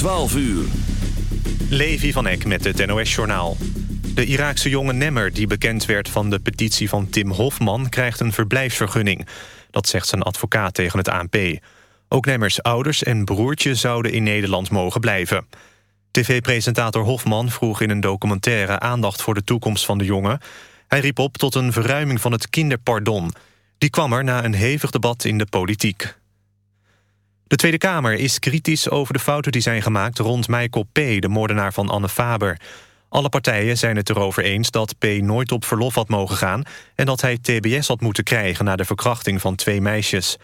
12 uur. Levi van Eck met het NOS-journaal. De Iraakse jonge Nemmer, die bekend werd van de petitie van Tim Hofman... krijgt een verblijfsvergunning. Dat zegt zijn advocaat tegen het ANP. Ook Nemmers ouders en broertje zouden in Nederland mogen blijven. TV-presentator Hofman vroeg in een documentaire aandacht voor de toekomst van de jongen. Hij riep op tot een verruiming van het kinderpardon. Die kwam er na een hevig debat in de politiek. De Tweede Kamer is kritisch over de fouten die zijn gemaakt rond Michael P., de moordenaar van Anne Faber. Alle partijen zijn het erover eens dat P. nooit op verlof had mogen gaan... en dat hij tbs had moeten krijgen na de verkrachting van twee meisjes.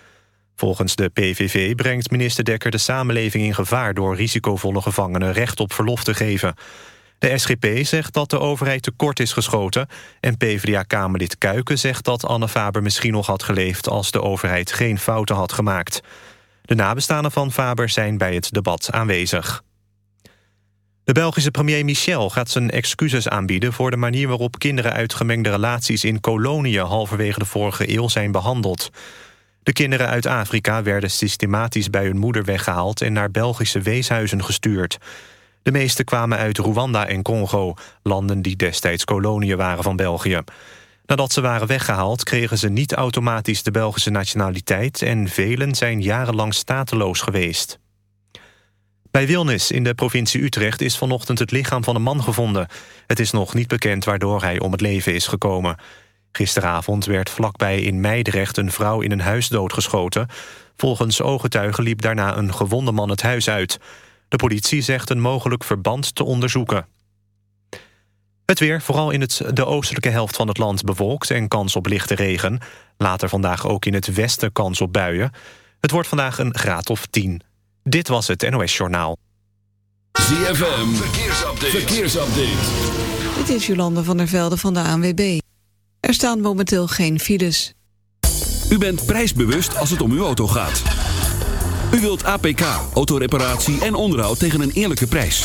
Volgens de PVV brengt minister Dekker de samenleving in gevaar... door risicovolle gevangenen recht op verlof te geven. De SGP zegt dat de overheid tekort is geschoten... en PvdA-kamerlid Kuiken zegt dat Anne Faber misschien nog had geleefd... als de overheid geen fouten had gemaakt. De nabestaanden van Faber zijn bij het debat aanwezig. De Belgische premier Michel gaat zijn excuses aanbieden... voor de manier waarop kinderen uit gemengde relaties in koloniën... halverwege de vorige eeuw zijn behandeld. De kinderen uit Afrika werden systematisch bij hun moeder weggehaald... en naar Belgische weeshuizen gestuurd. De meeste kwamen uit Rwanda en Congo... landen die destijds koloniën waren van België. Nadat ze waren weggehaald kregen ze niet automatisch de Belgische nationaliteit... en velen zijn jarenlang stateloos geweest. Bij Wilnis in de provincie Utrecht is vanochtend het lichaam van een man gevonden. Het is nog niet bekend waardoor hij om het leven is gekomen. Gisteravond werd vlakbij in Meidrecht een vrouw in een huis doodgeschoten. Volgens ooggetuigen liep daarna een gewonde man het huis uit. De politie zegt een mogelijk verband te onderzoeken. Het weer, vooral in het, de oostelijke helft van het land bewolkt... en kans op lichte regen. Later vandaag ook in het westen kans op buien. Het wordt vandaag een graad of 10. Dit was het NOS Journaal. ZFM, verkeersupdate. verkeersupdate. Dit is Jolande van der Velde van de ANWB. Er staan momenteel geen files. U bent prijsbewust als het om uw auto gaat. U wilt APK, autoreparatie en onderhoud tegen een eerlijke prijs.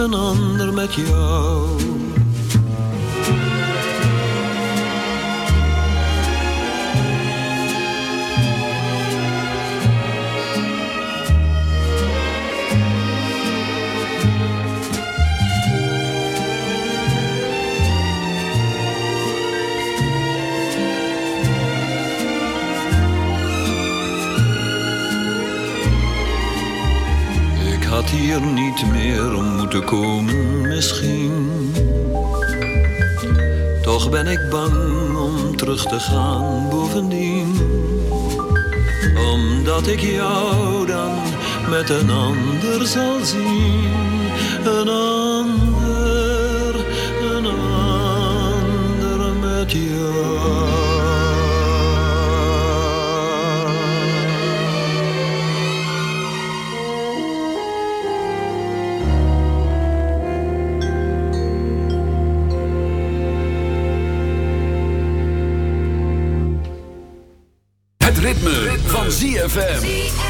Een ander, met jou. Hier niet meer om moeten komen, misschien. Toch ben ik bang om terug te gaan bovendien. Omdat ik jou dan met een ander zal zien. Een ander, ZFM.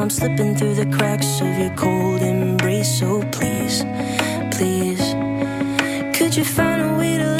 I'm slipping through the cracks of your cold embrace. So please, please, could you find a way to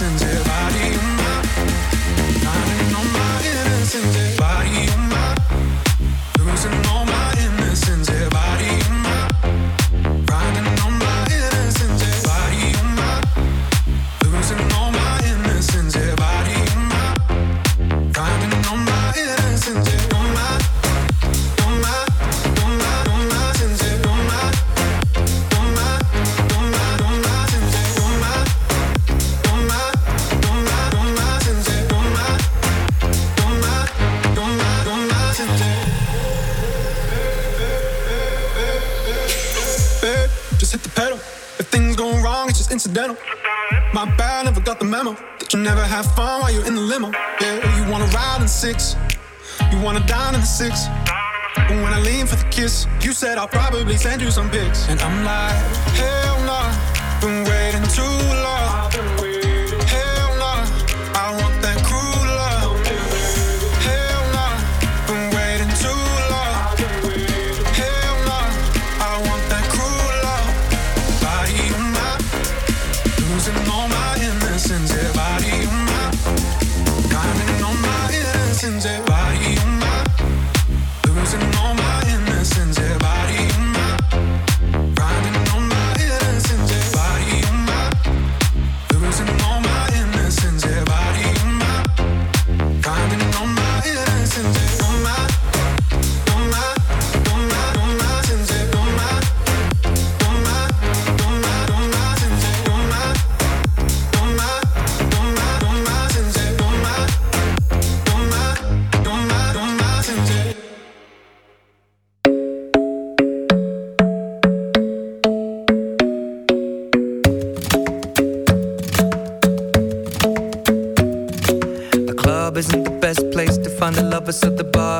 lessons memo that you never have fun while you're in the limo. Yeah, you wanna ride in six, you wanna dine in the six. But when I lean for the kiss, you said I'll probably send you some pics, and I'm like, hell no, nah, been waiting too long.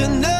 to know